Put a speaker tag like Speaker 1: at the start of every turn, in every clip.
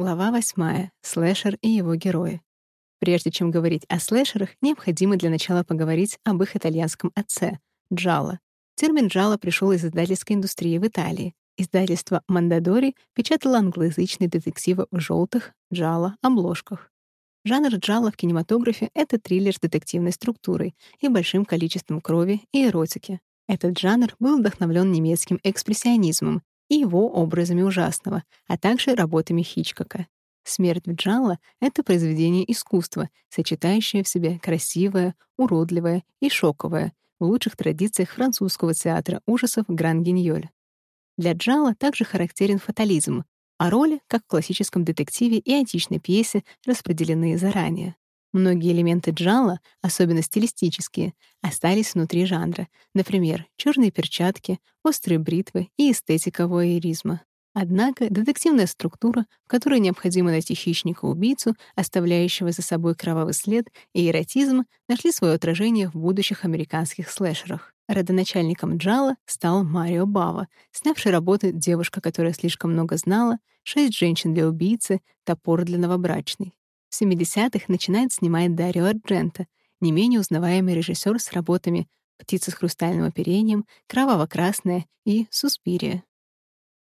Speaker 1: Глава 8. Слэшер и его герои. Прежде чем говорить о слэшерах, необходимо для начала поговорить об их итальянском отце — джалло. Термин джалло пришел из издательской индустрии в Италии. Издательство «Мандадори» печатало англоязычные детективы в желтых джалло обложках. Жанр джалло в кинематографе — это триллер с детективной структурой и большим количеством крови и эротики. Этот жанр был вдохновлен немецким экспрессионизмом и его образами ужасного, а также работами Хичкока. «Смерть в Джалло» — это произведение искусства, сочетающее в себе красивое, уродливое и шоковое в лучших традициях французского театра ужасов Гран-Гиньоль. Для Джалло также характерен фатализм, а роли, как в классическом детективе и античной пьесе, распределены заранее. Многие элементы джалла, особенно стилистические, остались внутри жанра, например, черные перчатки, острые бритвы и эстетика воеризма. Однако детективная структура, в которой необходимо найти хищника-убийцу, оставляющего за собой кровавый след, и эротизм нашли свое отражение в будущих американских слэшерах. Родоначальником Джала стал Марио Бава, снявший работы «Девушка, которая слишком много знала», «Шесть женщин для убийцы», «Топор для новобрачной». В 70-х начинает снимать Дарио Арджента, не менее узнаваемый режиссер с работами «Птица с хрустальным оперением», «Кроваво-красная» и «Суспирия».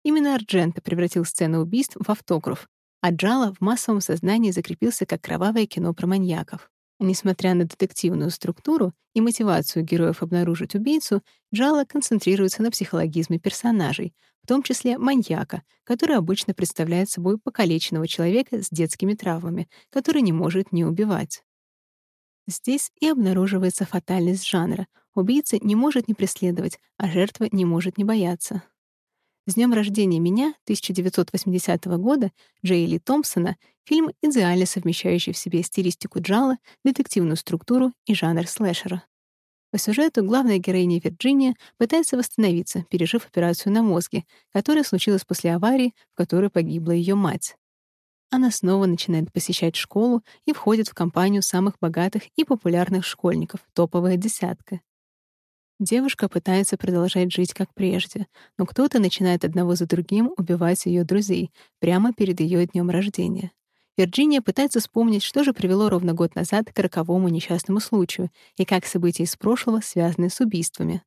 Speaker 1: Именно Арджента превратил сцену убийств в автограф, а Джала в массовом сознании закрепился как кровавое кино про маньяков. Несмотря на детективную структуру и мотивацию героев обнаружить убийцу, Джала концентрируется на психологизме персонажей, в том числе маньяка, который обычно представляет собой покалеченного человека с детскими травмами, который не может не убивать. Здесь и обнаруживается фатальность жанра. Убийца не может не преследовать, а жертва не может не бояться. «С днем рождения меня» 1980 года Джейли Томпсона фильм, идеально совмещающий в себе стилистику джала, детективную структуру и жанр слэшера. По сюжету главная героиня Вирджиния пытается восстановиться, пережив операцию на мозге, которая случилась после аварии, в которой погибла ее мать. Она снова начинает посещать школу и входит в компанию самых богатых и популярных школьников, топовая десятка. Девушка пытается продолжать жить как прежде, но кто-то начинает одного за другим убивать ее друзей прямо перед ее днем рождения. Вирджиния пытается вспомнить, что же привело ровно год назад к роковому несчастному случаю и как события из прошлого связаны с убийствами.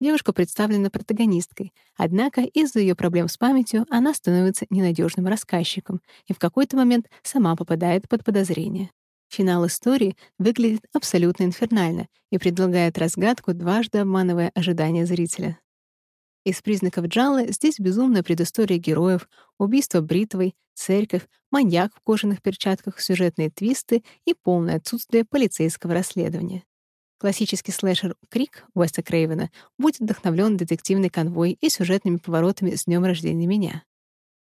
Speaker 1: Девушка представлена протагонисткой, однако из-за ее проблем с памятью она становится ненадежным рассказчиком и в какой-то момент сама попадает под подозрение. Финал истории выглядит абсолютно инфернально и предлагает разгадку, дважды обманывая ожидания зрителя. Из признаков Джаллы здесь безумная предыстория героев, убийство бритвой, церковь, маньяк в кожаных перчатках, сюжетные твисты и полное отсутствие полицейского расследования. Классический слэшер «Крик» Уэста Крейвена будет вдохновлен детективной конвой и сюжетными поворотами «С днем рождения меня».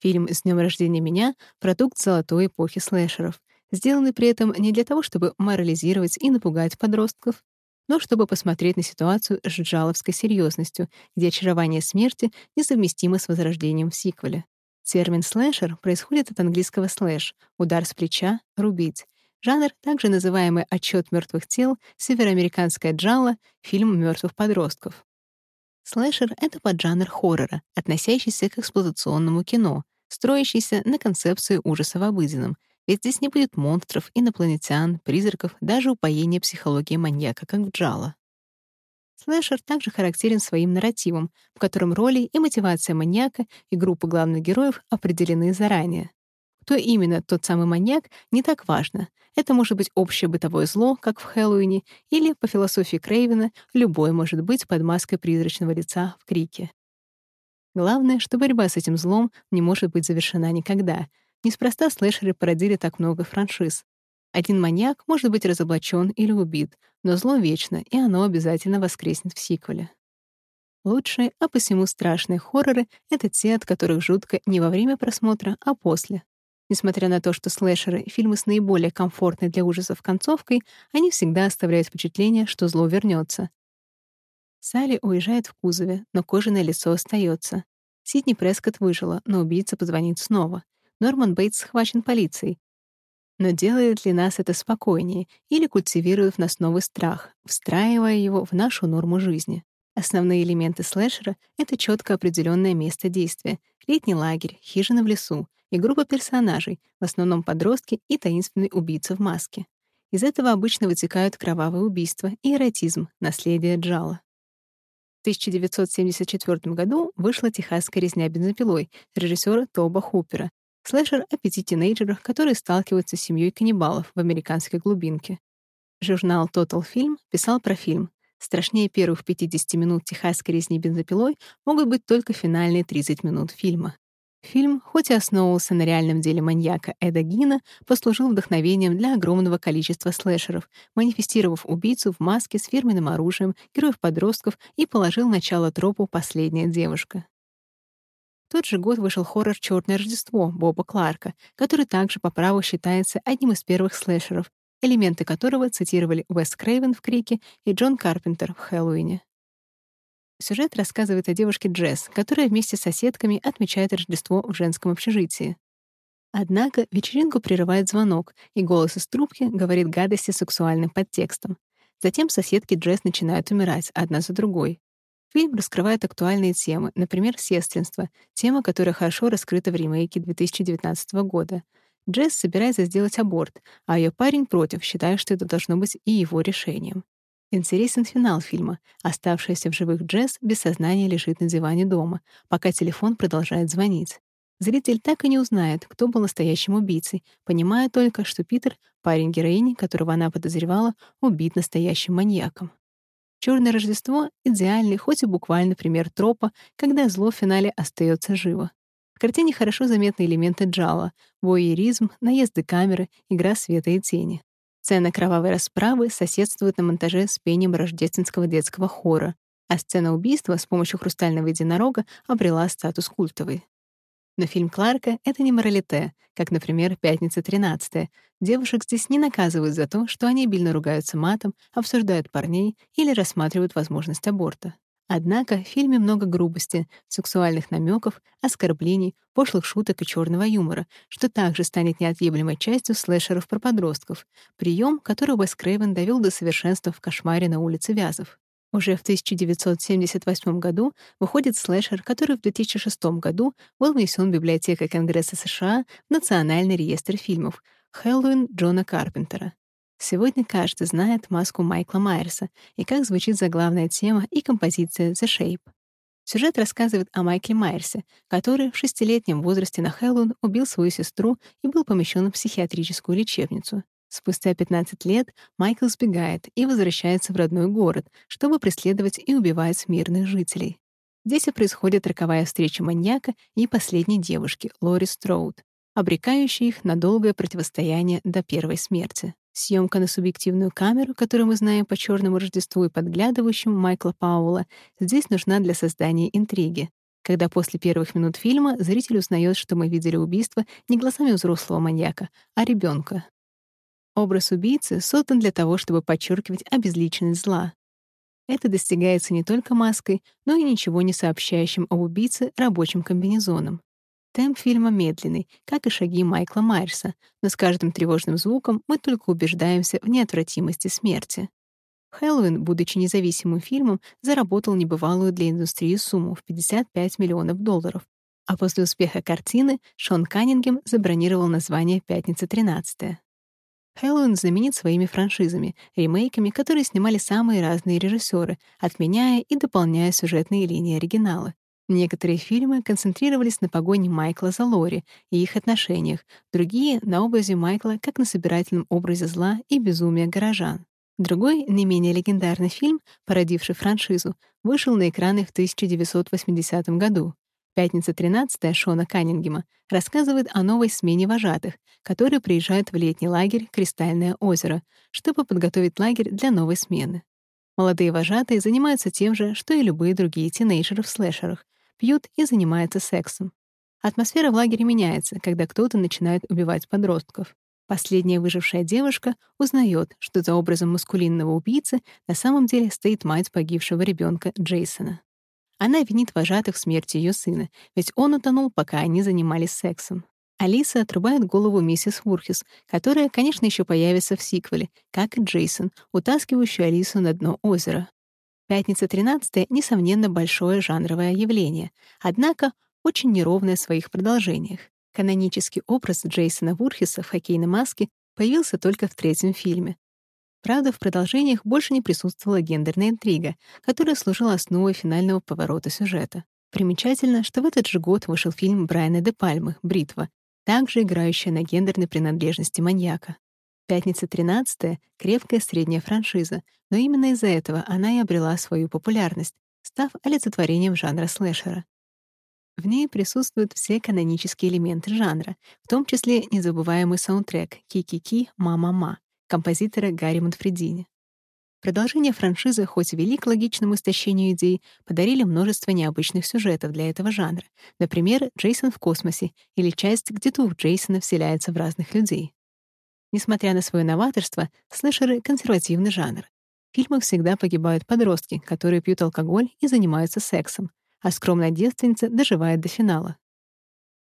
Speaker 1: Фильм «С днем рождения меня» — продукт золотой эпохи слэшеров — сделанный при этом не для того, чтобы морализировать и напугать подростков, но чтобы посмотреть на ситуацию с джаловской серьезностью, где очарование смерти несовместимо с возрождением в сиквеле. Термин «слэшер» происходит от английского «слэш» — удар с плеча, рубить. Жанр, также называемый «отчет мертвых тел», североамериканская джалла, фильм мертвых подростков. Слэшер — это поджанр хоррора, относящийся к эксплуатационному кино, строящийся на концепции ужаса в обыденном — ведь здесь не будет монстров, инопланетян, призраков, даже упоения психологии маньяка, как в Джала. Слэшер также характерен своим нарративом, в котором роли и мотивация маньяка и группы главных героев определены заранее. Кто именно тот самый маньяк, не так важно. Это может быть общее бытовое зло, как в Хэллоуине, или, по философии Крейвена, любой может быть под маской призрачного лица в крике. Главное, что борьба с этим злом не может быть завершена никогда — Неспроста слэшеры породили так много франшиз. Один маньяк может быть разоблачен или убит, но зло вечно, и оно обязательно воскреснет в сиквеле. Лучшие, а посему страшные хорроры — это те, от которых жутко не во время просмотра, а после. Несмотря на то, что слэшеры — фильмы с наиболее комфортной для ужасов концовкой, они всегда оставляют впечатление, что зло вернется. Салли уезжает в кузове, но кожаное лицо остается. Сидни Прескотт выжила, но убийца позвонит снова. Норман Бейтс схвачен полицией. Но делает ли нас это спокойнее или культивирует в нас новый страх, встраивая его в нашу норму жизни? Основные элементы слэшера — это четко определенное место действия, летний лагерь, хижина в лесу и группа персонажей, в основном подростки и таинственный убийца в маске. Из этого обычно вытекают кровавые убийства и эротизм, наследие Джала. В 1974 году вышла «Техасская резня бензопилой» режиссера Тоба Хупера, слэшер о пяти тинейджерах, которые сталкиваются с семьей каннибалов в американской глубинке. Журнал Total Film писал про фильм. Страшнее первых 50 минут техасской резни бензопилой могут быть только финальные 30 минут фильма. Фильм, хоть и основывался на реальном деле маньяка Эда Гина, послужил вдохновением для огромного количества слэшеров, манифестировав убийцу в маске с фирменным оружием, героев-подростков и положил начало тропу «Последняя девушка». Тот же год вышел хоррор «Чёрное Рождество» Боба Кларка, который также по праву считается одним из первых слэшеров, элементы которого цитировали Уэс Крейвен в «Крике» и Джон Карпентер в «Хэллоуине». Сюжет рассказывает о девушке Джесс, которая вместе с соседками отмечает Рождество в женском общежитии. Однако вечеринку прерывает звонок, и голос из трубки говорит гадости сексуальным подтекстом. Затем соседки Джесс начинают умирать одна за другой. Фильм раскрывает актуальные темы, например, сестринство, тема, которая хорошо раскрыта в ремейке 2019 года. Джесс собирается сделать аборт, а ее парень против, считая, что это должно быть и его решением. Интересен финал фильма. Оставшаяся в живых Джесс без сознания лежит на диване дома, пока телефон продолжает звонить. Зритель так и не узнает, кто был настоящим убийцей, понимая только, что Питер, парень героини, которого она подозревала, убит настоящим маньяком. Черное Рождество — идеальный, хоть и буквально пример тропа, когда зло в финале остается живо. В картине хорошо заметны элементы джала, воеризм, наезды камеры, игра света и тени. Сцена кровавой расправы соседствует на монтаже с пением рождественского детского хора, а сцена убийства с помощью хрустального единорога обрела статус культовой. Но фильм Кларка — это не моралите, как, например, «Пятница 13 Девушек здесь не наказывают за то, что они обильно ругаются матом, обсуждают парней или рассматривают возможность аборта. Однако в фильме много грубости, сексуальных намеков, оскорблений, пошлых шуток и черного юмора, что также станет неотъемлемой частью слэшеров про подростков, прием, который Уэс Крейвен довел до совершенства в «Кошмаре на улице Вязов». Уже в 1978 году выходит слэшер, который в 2006 году был внесен Библиотекой Конгресса США в Национальный реестр фильмов «Хэллоуин» Джона Карпентера. Сегодня каждый знает маску Майкла Майерса и как звучит заглавная тема и композиция «The Shape». Сюжет рассказывает о Майкле Майерсе, который в шестилетнем возрасте на Хэллоуин убил свою сестру и был помещен в психиатрическую лечебницу. Спустя 15 лет Майкл сбегает и возвращается в родной город, чтобы преследовать и убивать мирных жителей. Здесь и происходит роковая встреча маньяка и последней девушки, Лори Строуд, обрекающая их на долгое противостояние до первой смерти. Съемка на субъективную камеру, которую мы знаем по «Черному Рождеству» и подглядывающему Майкла Пауэлла, здесь нужна для создания интриги. Когда после первых минут фильма зритель узнает, что мы видели убийство не глазами взрослого маньяка, а ребенка. Образ убийцы создан для того, чтобы подчеркивать обезличенность зла. Это достигается не только маской, но и ничего не сообщающим об убийце рабочим комбинезоном. Темп фильма медленный, как и шаги Майкла Майерса, но с каждым тревожным звуком мы только убеждаемся в неотвратимости смерти. Хэллоуин, будучи независимым фильмом, заработал небывалую для индустрии сумму в 55 миллионов долларов. А после успеха картины Шон Каннингем забронировал название «Пятница 13 Хэллоуин знаменит своими франшизами, ремейками, которые снимали самые разные режиссеры, отменяя и дополняя сюжетные линии оригинала. Некоторые фильмы концентрировались на погоне Майкла за Лори и их отношениях, другие — на образе Майкла как на собирательном образе зла и безумия горожан. Другой, не менее легендарный фильм, породивший франшизу, вышел на экраны в 1980 году. «Пятница 13 Шона Каннингема рассказывает о новой смене вожатых, которые приезжают в летний лагерь «Кристальное озеро», чтобы подготовить лагерь для новой смены. Молодые вожатые занимаются тем же, что и любые другие тинейджеры в слэшерах, пьют и занимаются сексом. Атмосфера в лагере меняется, когда кто-то начинает убивать подростков. Последняя выжившая девушка узнает, что за образом маскулинного убийцы на самом деле стоит мать погибшего ребенка Джейсона. Она винит вожатых в смерти ее сына, ведь он утонул, пока они занимались сексом. Алиса отрубает голову миссис Вурхис, которая, конечно, еще появится в сиквеле, как и Джейсон, утаскивающий Алису на дно озера. «Пятница 13 несомненно, большое жанровое явление, однако очень неровное в своих продолжениях. Канонический образ Джейсона Вурхиса в хоккейной маске появился только в третьем фильме. Правда, в продолжениях больше не присутствовала гендерная интрига, которая служила основой финального поворота сюжета. Примечательно, что в этот же год вышел фильм Брайана де Пальмы «Бритва», также играющая на гендерной принадлежности маньяка. «Пятница 13 крепкая средняя франшиза, но именно из-за этого она и обрела свою популярность, став олицетворением жанра слэшера. В ней присутствуют все канонические элементы жанра, в том числе незабываемый саундтрек «Ки-ки-ки, ма-ма-ма» композитора Гарри Монфредини. Продолжение франшизы, хоть и вели к логичному истощению идей, подарили множество необычных сюжетов для этого жанра. Например, «Джейсон в космосе» или часть, где дух Джейсона вселяется в разных людей. Несмотря на свое новаторство, слэшеры — консервативный жанр. В фильмах всегда погибают подростки, которые пьют алкоголь и занимаются сексом, а скромная девственница доживает до финала.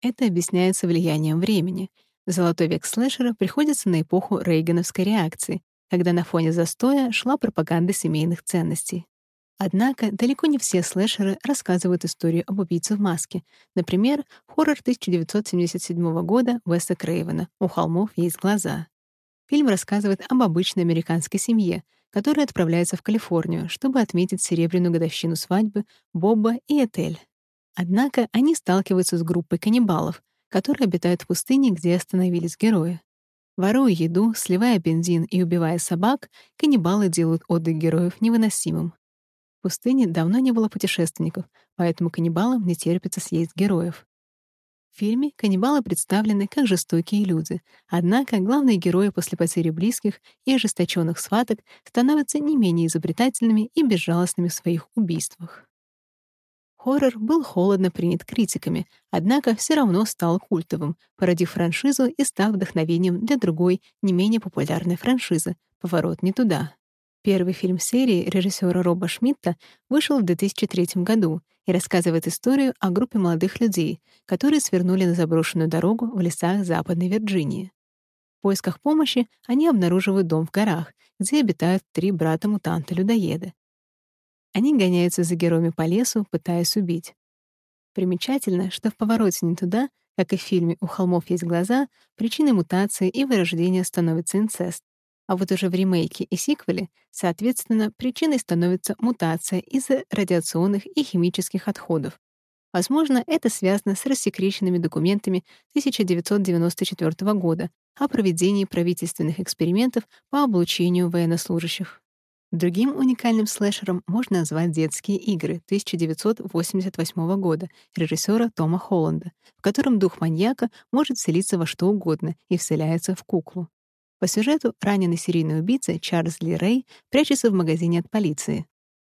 Speaker 1: Это объясняется влиянием времени. Золотой век слэшера приходится на эпоху рейгановской реакции, когда на фоне застоя шла пропаганда семейных ценностей. Однако далеко не все слэшеры рассказывают историю об убийце в маске. Например, хоррор 1977 года Веса Крейвена «У холмов есть глаза». Фильм рассказывает об обычной американской семье, которая отправляется в Калифорнию, чтобы отметить серебряную годовщину свадьбы Боба и Этель. Однако они сталкиваются с группой каннибалов, которые обитают в пустыне, где остановились герои. Воруя еду, сливая бензин и убивая собак, каннибалы делают отдых героев невыносимым. В пустыне давно не было путешественников, поэтому каннибалам не терпится съесть героев. В фильме каннибалы представлены как жестокие люди, однако главные герои после потери близких и ожесточенных схваток становятся не менее изобретательными и безжалостными в своих убийствах. Хоррор был холодно принят критиками, однако все равно стал культовым, породив франшизу и став вдохновением для другой, не менее популярной франшизы «Поворот не туда». Первый фильм серии режиссера Роба Шмидта вышел в 2003 году и рассказывает историю о группе молодых людей, которые свернули на заброшенную дорогу в лесах Западной Вирджинии. В поисках помощи они обнаруживают дом в горах, где обитают три брата-мутанта-людоеда они гоняются за героями по лесу, пытаясь убить. Примечательно, что в «Повороте не туда», как и в фильме «У холмов есть глаза», причиной мутации и вырождения становится инцест. А вот уже в ремейке и сиквеле, соответственно, причиной становится мутация из-за радиационных и химических отходов. Возможно, это связано с рассекреченными документами 1994 года о проведении правительственных экспериментов по облучению военнослужащих. Другим уникальным слэшером можно назвать «Детские игры» 1988 года режиссера Тома Холланда, в котором дух маньяка может вселиться во что угодно и вселяется в куклу. По сюжету раненый серийный убийца Чарльз Ли Рэй прячется в магазине от полиции.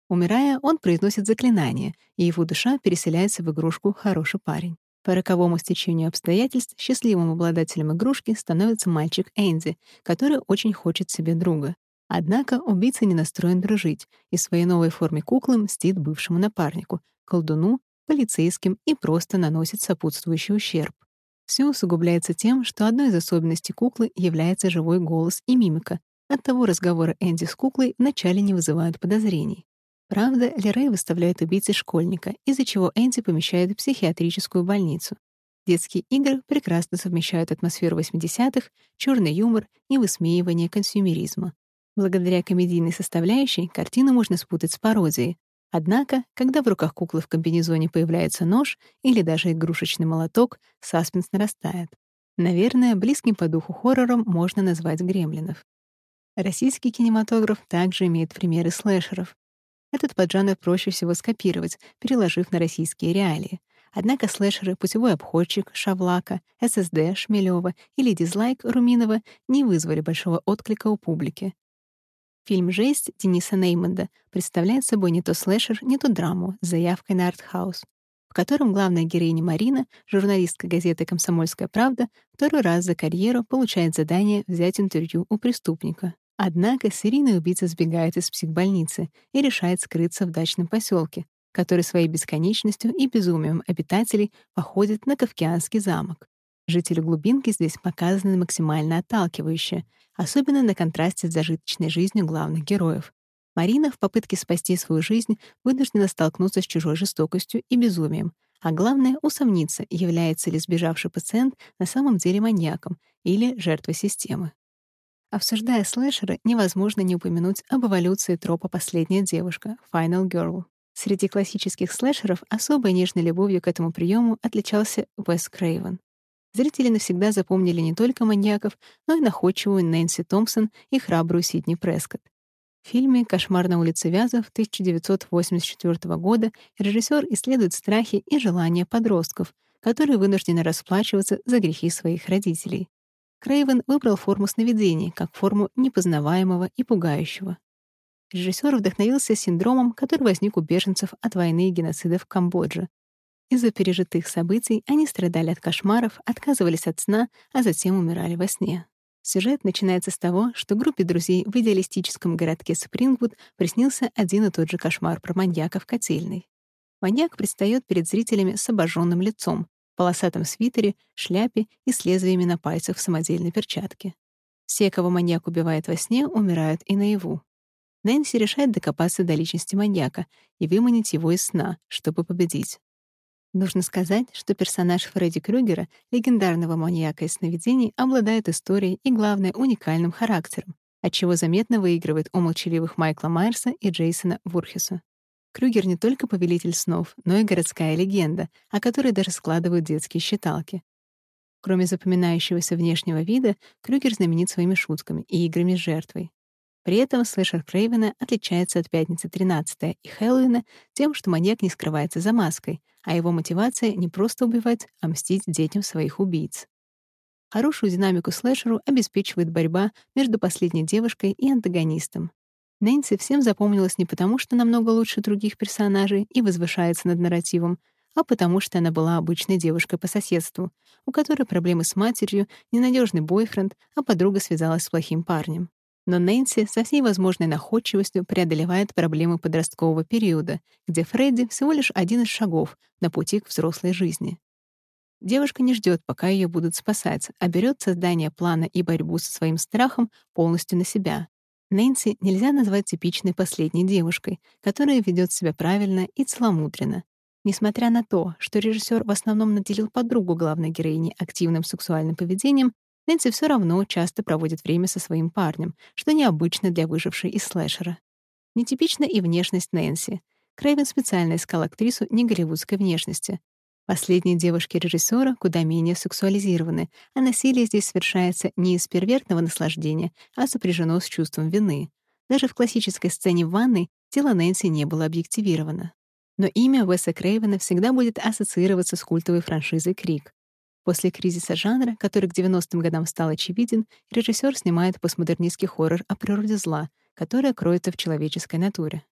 Speaker 1: Умирая, он произносит заклинание, и его душа переселяется в игрушку «Хороший парень». По роковому стечению обстоятельств счастливым обладателем игрушки становится мальчик Энди, который очень хочет себе друга. Однако убийца не настроен дружить и своей новой форме куклы мстит бывшему напарнику, колдуну, полицейским и просто наносит сопутствующий ущерб. Все усугубляется тем, что одной из особенностей куклы является живой голос и мимика. Оттого разговоры Энди с куклой вначале не вызывают подозрений. Правда, Лерей выставляет убийцей школьника, из-за чего Энди помещает в психиатрическую больницу. Детские игры прекрасно совмещают атмосферу 80-х, черный юмор и высмеивание консьюмеризма. Благодаря комедийной составляющей картину можно спутать с пародией. Однако, когда в руках куклы в комбинезоне появляется нож или даже игрушечный молоток, саспенс нарастает. Наверное, близким по духу хоррором можно назвать «Гремлинов». Российский кинематограф также имеет примеры слэшеров. Этот поджанр проще всего скопировать, переложив на российские реалии. Однако слэшеры «Путевой обходчик», «Шавлака», «ССД», «Шмелёва» или «Дизлайк» Руминова не вызвали большого отклика у публики. Фильм «Жесть» Дениса Нейманда представляет собой не то слэшер, не то драму с заявкой на артхаус, в котором главная героиня Марина, журналистка газеты «Комсомольская правда», второй раз за карьеру получает задание взять интервью у преступника. Однако серийный убийца сбегает из психбольницы и решает скрыться в дачном поселке, который своей бесконечностью и безумием обитателей походит на Кавкианский замок. Жители глубинки здесь показаны максимально отталкивающе, особенно на контрасте с зажиточной жизнью главных героев. Марина в попытке спасти свою жизнь вынуждена столкнуться с чужой жестокостью и безумием, а главное — усомниться, является ли сбежавший пациент на самом деле маньяком или жертвой системы. Обсуждая слэшеры, невозможно не упомянуть об эволюции тропа «Последняя девушка» — Final Girl. Среди классических слэшеров особой нежной любовью к этому приему отличался Уэс Крейвен. Зрители навсегда запомнили не только маньяков, но и находчивую Нэнси Томпсон и храбрую Сидни Прескотт. В фильме «Кошмар на улице Вязов» 1984 года режиссер исследует страхи и желания подростков, которые вынуждены расплачиваться за грехи своих родителей. Крейвен выбрал форму сновидений как форму непознаваемого и пугающего. Режиссер вдохновился синдромом, который возник у беженцев от войны и геноцида в Камбодже. Из-за пережитых событий они страдали от кошмаров, отказывались от сна, а затем умирали во сне. Сюжет начинается с того, что группе друзей в идеалистическом городке Спрингвуд приснился один и тот же кошмар про маньяка в котельной. Маньяк предстает перед зрителями с обожженным лицом, полосатом свитере, шляпе и с лезвиями на пальцах в самодельной перчатке. Все, кого маньяк убивает во сне, умирают и наяву. Нэнси решает докопаться до личности маньяка и выманить его из сна, чтобы победить. Нужно сказать, что персонаж Фредди Крюгера, легендарного маньяка из сновидений, обладает историей и, главное, уникальным характером, отчего заметно выигрывает у молчаливых Майкла Майерса и Джейсона Вурхеса. Крюгер не только повелитель снов, но и городская легенда, о которой даже складывают детские считалки. Кроме запоминающегося внешнего вида, Крюгер знаменит своими шутками и играми с жертвой. При этом слэшер Крейвена отличается от «Пятницы 13 и Хэллоуина тем, что маньяк не скрывается за маской, а его мотивация — не просто убивать, а мстить детям своих убийц. Хорошую динамику слэшеру обеспечивает борьба между последней девушкой и антагонистом. Нэнси всем запомнилась не потому, что намного лучше других персонажей и возвышается над нарративом, а потому что она была обычной девушкой по соседству, у которой проблемы с матерью, ненадежный бойфренд, а подруга связалась с плохим парнем. Но Нэнси со всей возможной находчивостью преодолевает проблемы подросткового периода, где Фредди всего лишь один из шагов на пути к взрослой жизни. Девушка не ждет, пока ее будут спасать, а берет создание плана и борьбу со своим страхом полностью на себя. Нэнси нельзя назвать типичной последней девушкой, которая ведет себя правильно и целомудренно. Несмотря на то, что режиссер в основном наделил подругу главной героини активным сексуальным поведением, Нэнси все равно часто проводит время со своим парнем, что необычно для выжившей из слэшера. Нетипична и внешность Нэнси. Крэйвен специально искал актрису не голливудской внешности, Последние девушки режиссера куда менее сексуализированы, а насилие здесь совершается не из первертного наслаждения, а сопряжено с чувством вины. Даже в классической сцене в ванной тело Нэнси не было объективировано. Но имя Уэса Крейвена всегда будет ассоциироваться с культовой франшизой «Крик». После кризиса жанра, который к 90-м годам стал очевиден, режиссер снимает постмодернистский хоррор о природе зла, которое кроется в человеческой натуре.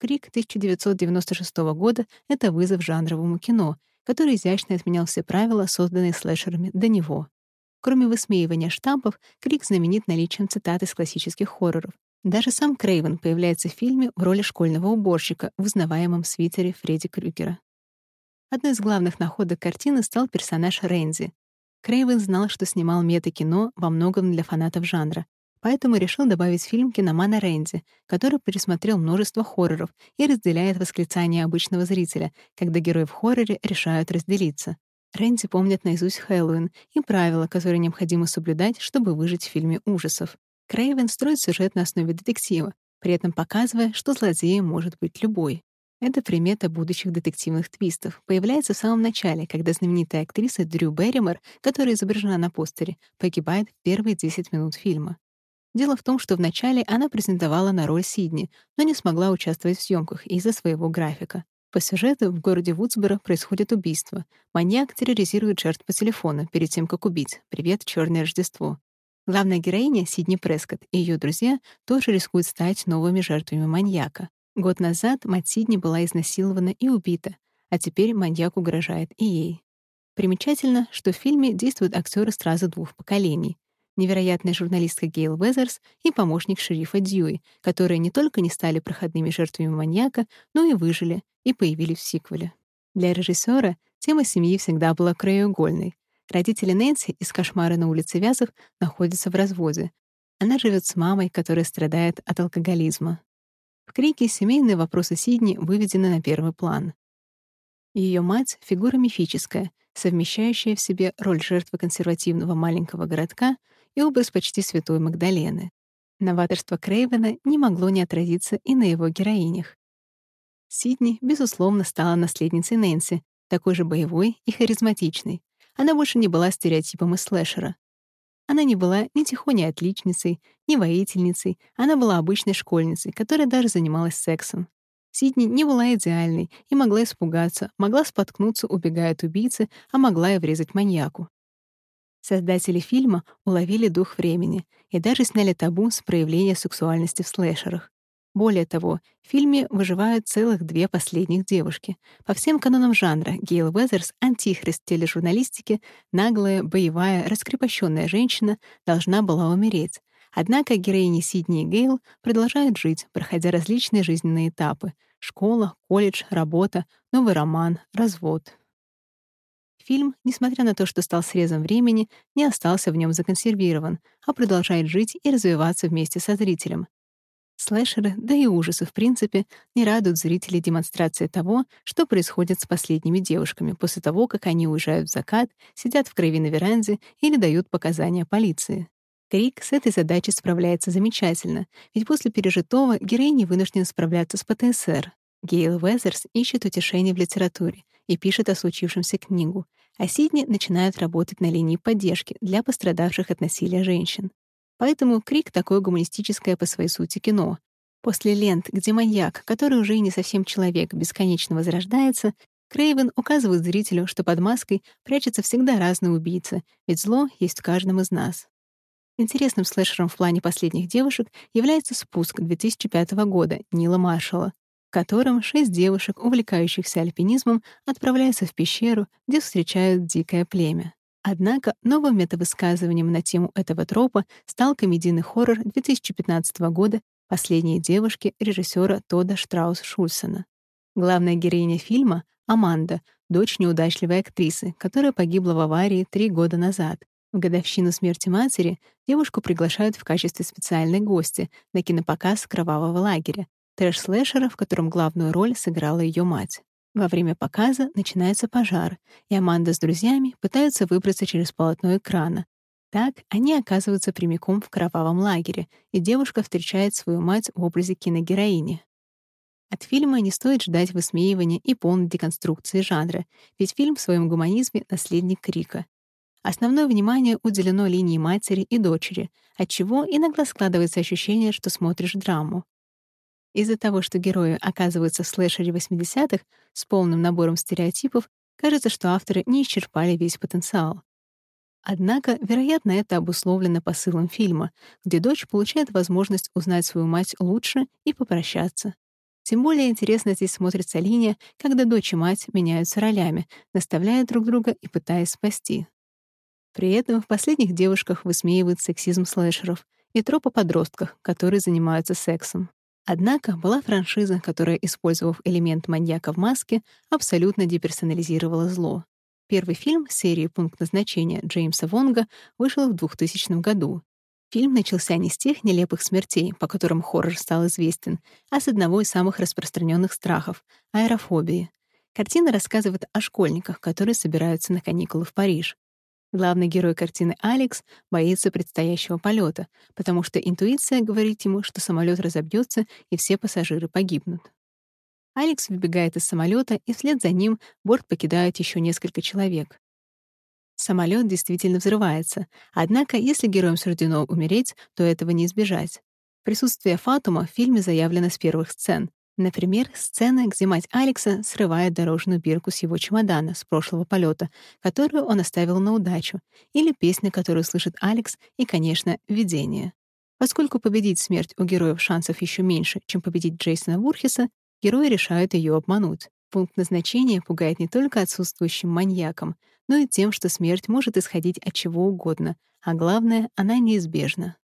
Speaker 1: «Крик» 1996 года — это вызов жанровому кино, который изящно отменял все правила, созданные слэшерами до него. Кроме высмеивания штампов, «Крик» знаменит наличием цитат из классических хорроров. Даже сам Крейвен появляется в фильме в роли школьного уборщика в узнаваемом свитере Фредди Крюгера. Одной из главных находок картины стал персонаж Рэнзи. Крейвен знал, что снимал мета-кино во многом для фанатов жанра, поэтому решил добавить фильм киномана Рэнди, который пересмотрел множество хорроров и разделяет восклицания обычного зрителя, когда герои в хорроре решают разделиться. Рэнди помнит наизусть Хэллоуин и правила, которые необходимо соблюдать, чтобы выжить в фильме ужасов. Крейвен строит сюжет на основе детектива, при этом показывая, что злодеем может быть любой. Эта примета будущих детективных твистов появляется в самом начале, когда знаменитая актриса Дрю Берримор, которая изображена на постере, погибает в первые 10 минут фильма. Дело в том, что вначале она презентовала на роль Сидни, но не смогла участвовать в съемках из-за своего графика. По сюжету в городе Вудсборо происходит убийство. Маньяк терроризирует жертв по телефону перед тем, как убить. Привет, Черное Рождество. Главная героиня, Сидни Прескотт, и ее друзья тоже рискуют стать новыми жертвами маньяка. Год назад мать Сидни была изнасилована и убита, а теперь маньяк угрожает и ей. Примечательно, что в фильме действуют актеры сразу двух поколений невероятная журналистка Гейл Уэзерс и помощник шерифа Дьюи, которые не только не стали проходными жертвами маньяка, но и выжили и появились в сиквеле. Для режиссера тема семьи всегда была краеугольной. Родители Нэнси из «Кошмара на улице Вязов» находятся в разводе. Она живет с мамой, которая страдает от алкоголизма. В «Крике» семейные вопросы Сидни выведены на первый план. Ее мать — фигура мифическая, совмещающая в себе роль жертвы консервативного маленького городка и образ почти святой Магдалены. Новаторство Крейвена не могло не отразиться и на его героинях. Сидни, безусловно, стала наследницей Нэнси, такой же боевой и харизматичной. Она больше не была стереотипом из слэшера. Она не была ни тихоней отличницей, ни воительницей, она была обычной школьницей, которая даже занималась сексом. Сидни не была идеальной и могла испугаться, могла споткнуться, убегая от убийцы, а могла и врезать маньяку. Создатели фильма уловили дух времени и даже сняли табу с проявления сексуальности в слэшерах. Более того, в фильме выживают целых две последних девушки. По всем канонам жанра Гейл Уэзерс — антихрист тележурналистики, наглая, боевая, раскрепощенная женщина должна была умереть. Однако героини Сидни и Гейл продолжают жить, проходя различные жизненные этапы — школа, колледж, работа, новый роман, развод. Фильм, несмотря на то, что стал срезом времени, не остался в нем законсервирован, а продолжает жить и развиваться вместе со зрителем. Слэшеры, да и ужасы в принципе, не радуют зрителей демонстрацией того, что происходит с последними девушками после того, как они уезжают в закат, сидят в крови на веранде или дают показания полиции. Крик с этой задачей справляется замечательно, ведь после пережитого героини вынуждены справляться с ПТСР. Гейл Уэзерс ищет утешение в литературе и пишет о случившемся книгу, а Сидни начинает работать на линии поддержки для пострадавших от насилия женщин. Поэтому «Крик» — такое гуманистическое по своей сути кино. После лент, где маньяк, который уже и не совсем человек, бесконечно возрождается, Крейвен указывает зрителю, что под маской прячется всегда разный убийца, ведь зло есть в каждом из нас. Интересным слэшером в плане последних девушек является «Спуск» 2005 года Нила Маршалла, в котором шесть девушек, увлекающихся альпинизмом, отправляются в пещеру, где встречают дикое племя. Однако новым метавысказыванием на тему этого тропа стал комедийный хоррор 2015 года «Последние девушки» режиссера Тода Штраус-Шульсона. Главная героиня фильма — Аманда, дочь неудачливой актрисы, которая погибла в аварии три года назад. В годовщину смерти матери девушку приглашают в качестве специальной гости на кинопоказ «Кровавого лагеря», трэш-слэшера, в котором главную роль сыграла ее мать. Во время показа начинается пожар, и Аманда с друзьями пытаются выбраться через полотно экрана. Так они оказываются прямиком в кровавом лагере, и девушка встречает свою мать в образе киногероини. От фильма не стоит ждать высмеивания и полной деконструкции жанра, ведь фильм в своем гуманизме — наследник Крика. Основное внимание уделено линии матери и дочери, отчего иногда складывается ощущение, что смотришь драму. Из-за того, что герои оказываются в слэшере 80-х с полным набором стереотипов, кажется, что авторы не исчерпали весь потенциал. Однако, вероятно, это обусловлено посылом фильма, где дочь получает возможность узнать свою мать лучше и попрощаться. Тем более интересно здесь смотрится линия, когда дочь и мать меняются ролями, наставляя друг друга и пытаясь спасти. При этом в последних девушках высмеивают сексизм слэшеров и троп о подростках, которые занимаются сексом. Однако была франшиза, которая, использовав элемент маньяка в маске, абсолютно деперсонализировала зло. Первый фильм серии «Пункт назначения» Джеймса Вонга вышел в 2000 году. Фильм начался не с тех нелепых смертей, по которым хоррор стал известен, а с одного из самых распространенных страхов — аэрофобии. Картина рассказывает о школьниках, которые собираются на каникулы в Париж. Главный герой картины Алекс боится предстоящего полета, потому что интуиция говорит ему, что самолет разобьется и все пассажиры погибнут. Алекс выбегает из самолета, и вслед за ним борт покидает еще несколько человек. Самолет действительно взрывается, однако если героям суждено умереть, то этого не избежать. Присутствие Фатума в фильме заявлено с первых сцен, Например, сцена, где мать Алекса срывает дорожную бирку с его чемодана с прошлого полета, которую он оставил на удачу, или песня, которую слышит Алекс, и, конечно, видение. Поскольку победить смерть у героев шансов еще меньше, чем победить Джейсона Вурхиса, герои решают ее обмануть. Пункт назначения пугает не только отсутствующим маньяком, но и тем, что смерть может исходить от чего угодно, а главное, она неизбежна.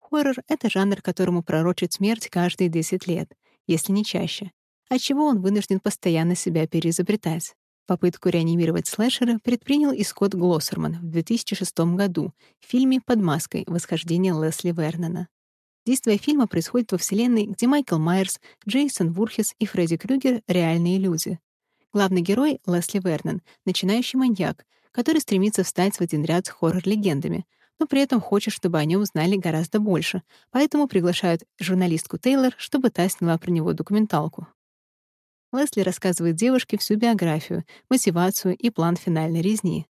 Speaker 1: Хоррор — это жанр, которому пророчит смерть каждые 10 лет если не чаще, отчего он вынужден постоянно себя переизобретать. Попытку реанимировать слэшера предпринял и Скотт Глоссерман в 2006 году в фильме «Под маской. Восхождение Лесли Вернона». Действие фильма происходит во вселенной, где Майкл Майерс, Джейсон Вурхес и Фредди Крюгер — реальные люди. Главный герой — Лесли Вернон, начинающий маньяк, который стремится встать в один ряд с хоррор-легендами, но при этом хочет, чтобы о нем знали гораздо больше, поэтому приглашают журналистку Тейлор, чтобы та сняла про него документалку. Лесли рассказывает девушке всю биографию, мотивацию и план финальной резни.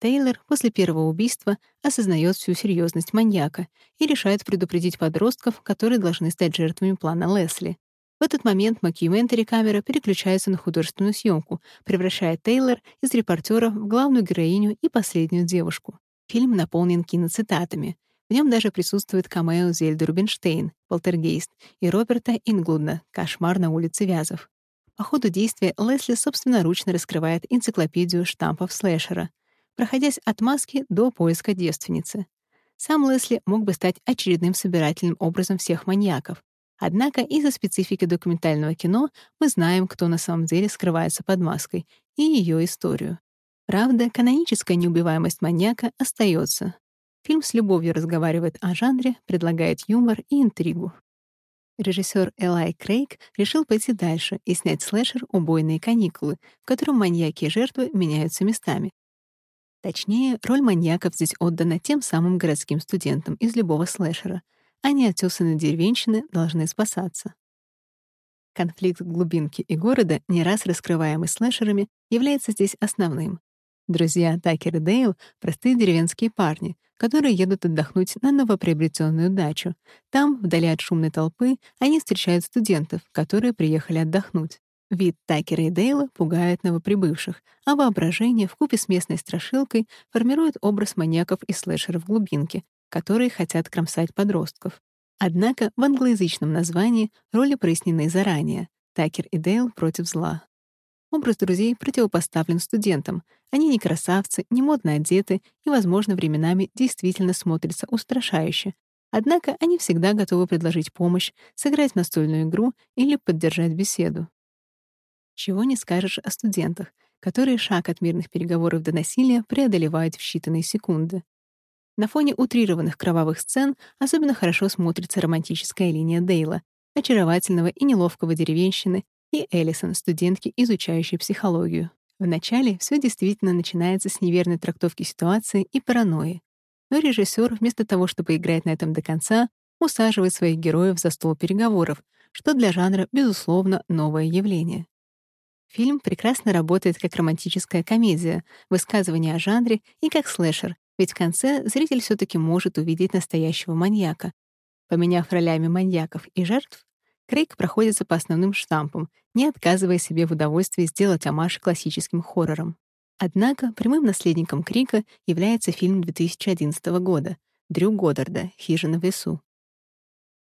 Speaker 1: Тейлор после первого убийства осознает всю серьезность маньяка и решает предупредить подростков, которые должны стать жертвами плана Лесли. В этот момент мокьюментари камера переключается на художественную съемку, превращая Тейлор из репортера в главную героиню и последнюю девушку. Фильм наполнен киноцитатами. В нем даже присутствует камео Зельды Рубинштейн, «Полтергейст» и Роберта Инглуда, «Кошмар на улице Вязов». По ходу действия Лесли собственноручно раскрывает энциклопедию штампов слэшера, проходясь от маски до поиска девственницы. Сам Лесли мог бы стать очередным собирательным образом всех маньяков. Однако из-за специфики документального кино мы знаем, кто на самом деле скрывается под маской, и ее историю. Правда, каноническая неубиваемость маньяка остается. Фильм с любовью разговаривает о жанре, предлагает юмор и интригу. Режиссер Элай Крейг решил пойти дальше и снять слэшер «Убойные каникулы», в котором маньяки и жертвы меняются местами. Точнее, роль маньяков здесь отдана тем самым городским студентам из любого слэшера. Они отёсанные деревенщины должны спасаться. Конфликт глубинки и города, не раз раскрываемый слэшерами, является здесь основным. Друзья Такер и Дейл — простые деревенские парни, которые едут отдохнуть на новоприобретенную дачу. Там, вдали от шумной толпы, они встречают студентов, которые приехали отдохнуть. Вид Такера и Дейла пугает новоприбывших, а воображение вкупе с местной страшилкой формирует образ маньяков и слэшеров глубинки, которые хотят кромсать подростков. Однако в англоязычном названии роли прояснены заранее. Такер и Дейл против зла. Образ друзей противопоставлен студентам. Они не красавцы, не модно одеты и, возможно, временами действительно смотрятся устрашающе. Однако они всегда готовы предложить помощь, сыграть настольную игру или поддержать беседу. Чего не скажешь о студентах, которые шаг от мирных переговоров до насилия преодолевают в считанные секунды. На фоне утрированных кровавых сцен особенно хорошо смотрится романтическая линия Дейла, очаровательного и неловкого деревенщины, и Эллисон, студентки, изучающей психологию. Вначале все действительно начинается с неверной трактовки ситуации и паранойи. Но режиссер, вместо того, чтобы играть на этом до конца, усаживает своих героев за стол переговоров, что для жанра, безусловно, новое явление. Фильм прекрасно работает как романтическая комедия, высказывание о жанре и как слэшер, ведь в конце зритель все таки может увидеть настоящего маньяка. Поменяв ролями маньяков и жертв, Крейг проходится по основным штампам, не отказывая себе в удовольствии сделать амаш классическим хоррором. Однако прямым наследником Крика является фильм 2011 года Дрю Годдарда «Хижина в лесу».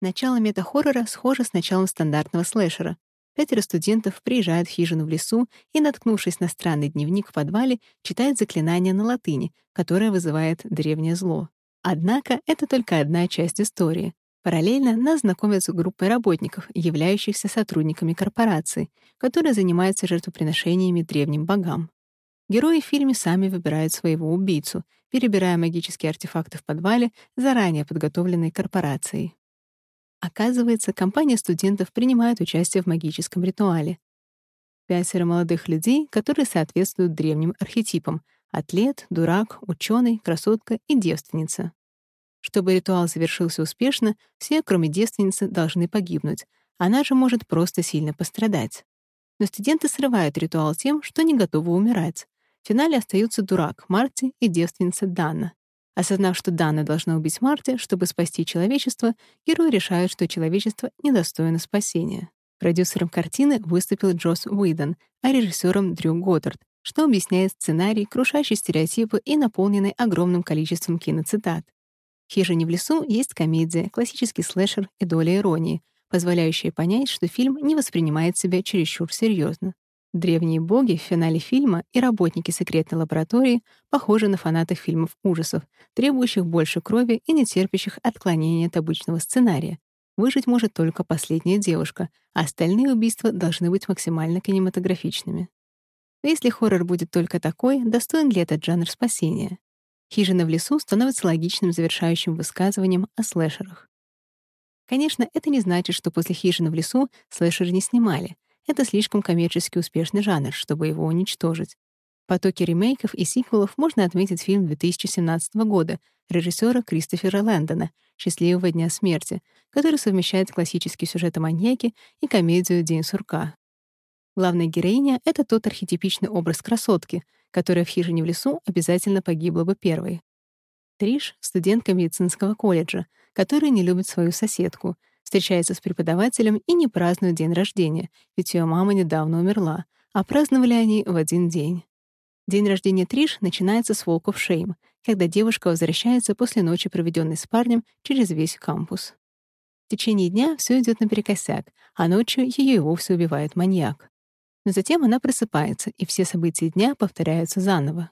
Speaker 1: Начало метахоррора схоже с началом стандартного слэшера. Пятеро студентов приезжают в хижину в лесу и, наткнувшись на странный дневник в подвале, читают заклинание на латыни, которое вызывает древнее зло. Однако это только одна часть истории. Параллельно нас знакомят с группой работников, являющихся сотрудниками корпорации, которые занимаются жертвоприношениями древним богам. Герои в фильме сами выбирают своего убийцу, перебирая магические артефакты в подвале, заранее подготовленной корпорацией. Оказывается, компания студентов принимает участие в магическом ритуале. Пятеро молодых людей, которые соответствуют древним архетипам — атлет, дурак, ученый, красотка и девственница. Чтобы ритуал завершился успешно, все, кроме девственницы, должны погибнуть. Она же может просто сильно пострадать. Но студенты срывают ритуал тем, что не готовы умирать. В финале остаются дурак Марти и девственница Дана. Осознав, что Дана должна убить Марти, чтобы спасти человечество, герои решают, что человечество недостойно спасения. Продюсером картины выступил Джосс Уидон, а режиссером Дрю Годдард, что объясняет сценарий, крушащий стереотипы и наполненный огромным количеством киноцитат. «Хижине в лесу» есть комедия, классический слэшер и доля иронии, позволяющая понять, что фильм не воспринимает себя чересчур серьезно. Древние боги в финале фильма и работники секретной лаборатории похожи на фанатов фильмов ужасов, требующих больше крови и не терпящих отклонения от обычного сценария. Выжить может только последняя девушка, а остальные убийства должны быть максимально кинематографичными. Но если хоррор будет только такой, достоин ли этот жанр спасения? «Хижина в лесу» становится логичным завершающим высказыванием о слэшерах. Конечно, это не значит, что после «Хижины в лесу» слэшеры не снимали. Это слишком коммерчески успешный жанр, чтобы его уничтожить. В потоке ремейков и сиквелов можно отметить фильм 2017 года режиссера Кристофера Лэндона «Счастливого дня смерти», который совмещает классический сюжет о маньяке и комедию «День сурка». Главная героиня — это тот архетипичный образ красотки, которая в «Хижине в лесу» обязательно погибла бы первой. Триш — студентка медицинского колледжа, которая не любит свою соседку, встречается с преподавателем и не празднует день рождения, ведь ее мама недавно умерла, а праздновали они в один день. День рождения Триш начинается с Walk of Shame, когда девушка возвращается после ночи, проведенной с парнем, через весь кампус. В течение дня все идет наперекосяк, а ночью ее и вовсе убивает маньяк. Но затем она просыпается, и все события дня повторяются заново.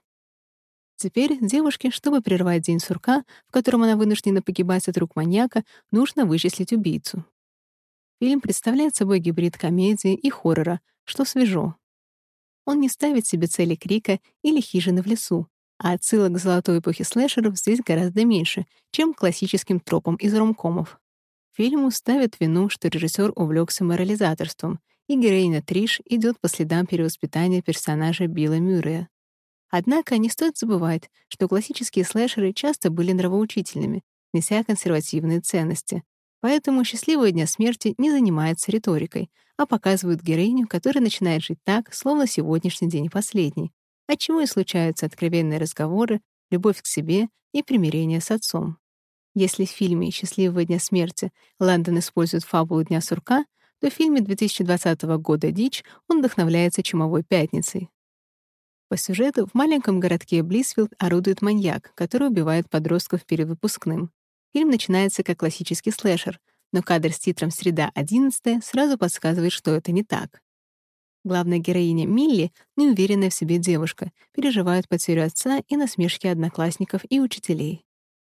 Speaker 1: Теперь девушке, чтобы прервать день сурка, в котором она вынуждена погибать от рук маньяка, нужно вычислить убийцу. Фильм представляет собой гибрид комедии и хоррора, что свежо. Он не ставит себе цели крика или хижины в лесу, а отсылок к золотой эпохе слэшеров здесь гораздо меньше, чем к классическим тропам из ромкомов. Фильму ставят вину, что режиссер увлекся морализаторством, и героиня Триш идет по следам перевоспитания персонажа Билла Мюррея. Однако не стоит забывать, что классические слэшеры часто были нравоучительными, неся консервативные ценности. Поэтому «Счастливого дня смерти» не занимается риторикой, а показывают героиню, которая начинает жить так, словно сегодняшний день последний, отчего и случаются откровенные разговоры, любовь к себе и примирение с отцом. Если в фильме «Счастливого дня смерти» Лэндон использует фабулу Дня сурка, то в фильме 2020 года «Дичь» он вдохновляется «Чумовой пятницей». По сюжету в маленьком городке Блисфилд орудует маньяк, который убивает подростков перед выпускным. Фильм начинается как классический слэшер, но кадр с титром «Среда 11» сразу подсказывает, что это не так. Главная героиня Милли, неуверенная в себе девушка, переживает потерю отца и насмешки одноклассников и учителей.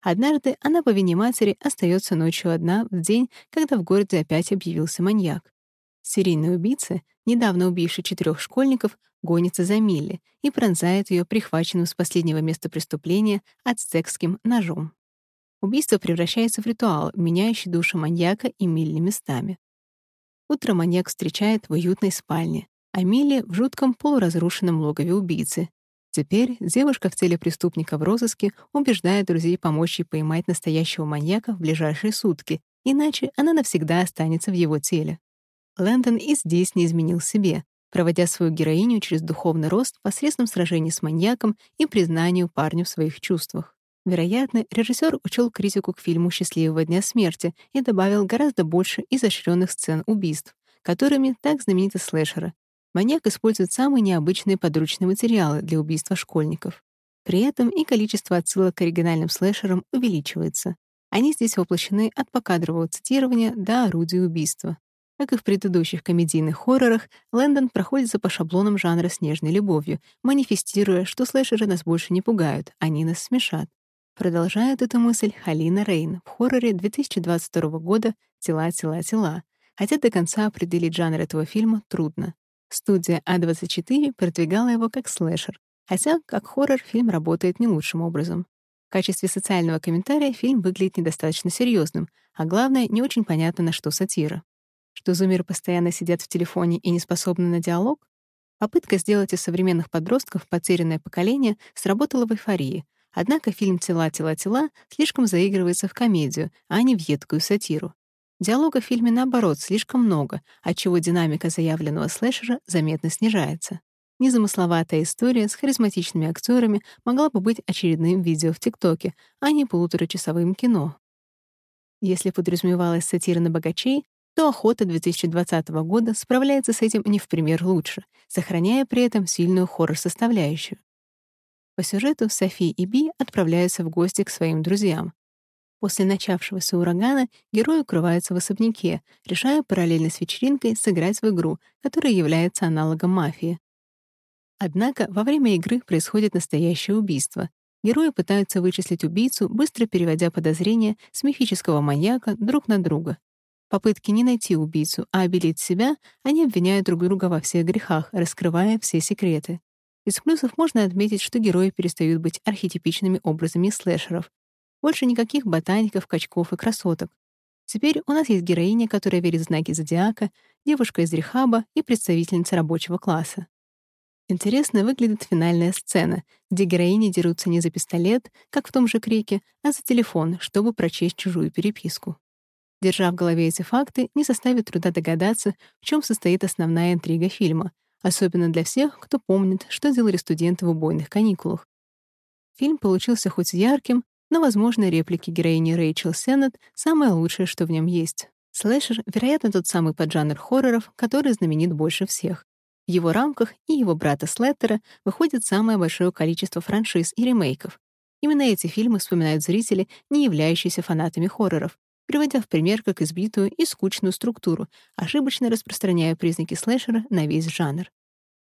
Speaker 1: Однажды она по вине матери остается ночью одна в день, когда в городе опять объявился маньяк. Серийный убийца, недавно убивший четырех школьников, гонится за Милли и пронзает ее прихваченным с последнего места преступления ацтекским ножом. Убийство превращается в ритуал, меняющий души маньяка и Милли местами. Утро маньяк встречает в уютной спальне, а Милли — в жутком полуразрушенном логове убийцы. Теперь девушка в теле преступника в розыске убеждает друзей помочь ей поймать настоящего маньяка в ближайшие сутки, иначе она навсегда останется в его теле. Лэндон и здесь не изменил себе, проводя свою героиню через духовный рост посредством сражений с маньяком и признанию парню в своих чувствах. Вероятно, режиссер учел критику к фильму «Счастливого дня смерти» и добавил гораздо больше изощренных сцен убийств, которыми так знамениты слэшеры. Маньяк использует самые необычные подручные материалы для убийства школьников. При этом и количество отсылок к оригинальным слэшерам увеличивается. Они здесь воплощены от покадрового цитирования до орудия убийства. Как и в предыдущих комедийных хоррорах, Лэндон проходится по шаблонам жанра с нежной любовью, манифестируя, что слэшеры нас больше не пугают, они нас смешат. Продолжает эту мысль Халина Рейн в хорроре 2022 года «Тела, тела, тела», хотя до конца определить жанр этого фильма трудно. Студия А24 продвигала его как слэшер, хотя как хоррор фильм работает не лучшим образом. В качестве социального комментария фильм выглядит недостаточно серьезным, а главное, не очень понятно, на что сатира. Что зумеры постоянно сидят в телефоне и не способны на диалог? Попытка сделать из современных подростков потерянное поколение сработала в эйфории, Однако фильм «Тела, тела, тела» слишком заигрывается в комедию, а не в едкую сатиру. Диалога в фильме, наоборот, слишком много, отчего динамика заявленного слэшера заметно снижается. Незамысловатая история с харизматичными актерами могла бы быть очередным видео в ТикТоке, а не полуторачасовым кино. Если подразумевалась сатира на богачей, то «Охота» 2020 года справляется с этим не в пример лучше, сохраняя при этом сильную хоррор-составляющую. По сюжету Софи и Би отправляются в гости к своим друзьям. После начавшегося урагана герои укрываются в особняке, решая параллельно с вечеринкой сыграть в игру, которая является аналогом мафии. Однако во время игры происходит настоящее убийство. Герои пытаются вычислить убийцу, быстро переводя подозрения с мифического маньяка друг на друга. Попытки не найти убийцу, а обелить себя, они обвиняют друг друга во всех грехах, раскрывая все секреты. Из плюсов можно отметить, что герои перестают быть архетипичными образами слэшеров. Больше никаких ботаников, качков и красоток. Теперь у нас есть героиня, которая верит в знаки зодиака, девушка из рехаба и представительница рабочего класса. Интересно выглядит финальная сцена, где героини дерутся не за пистолет, как в том же крике, а за телефон, чтобы прочесть чужую переписку. Держа в голове эти факты, не составит труда догадаться, в чем состоит основная интрига фильма, особенно для всех, кто помнит, что делали студенты в убойных каникулах. Фильм получился хоть ярким, но, возможно, реплики героини Рэйчел Сеннет — самое лучшее, что в нем есть. Слэшер, вероятно, тот самый поджанр хорроров, который знаменит больше всех. В его рамках и его брата Слеттера выходит самое большое количество франшиз и ремейков. Именно эти фильмы вспоминают зрители, не являющиеся фанатами хорроров, приводя в пример как избитую и скучную структуру, ошибочно распространяя признаки слэшера на весь жанр.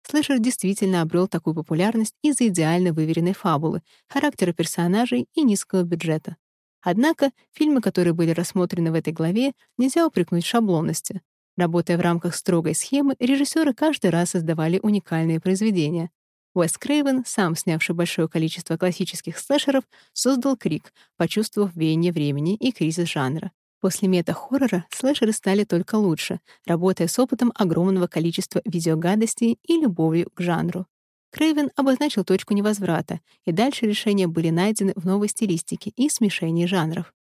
Speaker 1: Слэшер действительно обрел такую популярность из-за идеально выверенной фабулы, характера персонажей и низкого бюджета. Однако фильмы, которые были рассмотрены в этой главе, нельзя упрекнуть шаблонности. Работая в рамках строгой схемы, режиссеры каждый раз создавали уникальные произведения. Уэс Крейвен, сам снявший большое количество классических слэшеров, создал «Крик», почувствовав веяние времени и кризис жанра. После мета-хоррора слэшеры стали только лучше, работая с опытом огромного количества видеогадостей и любовью к жанру. Крейвен обозначил точку невозврата, и дальше решения были найдены в новой стилистике и смешении жанров.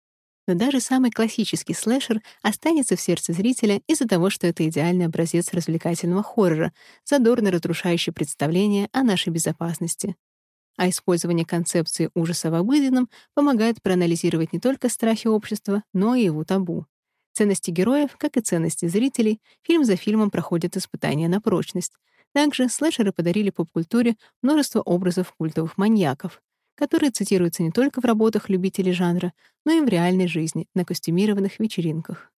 Speaker 1: Но даже самый классический слэшер останется в сердце зрителя из-за того, что это идеальный образец развлекательного хоррора, задорно разрушающий представление о нашей безопасности. А использование концепции ужаса в обыденном помогает проанализировать не только страхи общества, но и его табу. Ценности героев, как и ценности зрителей, фильм за фильмом проходят испытания на прочность. Также слэшеры подарили поп-культуре множество образов культовых маньяков которые цитируются не только в работах любителей жанра, но и в реальной жизни, на костюмированных вечеринках.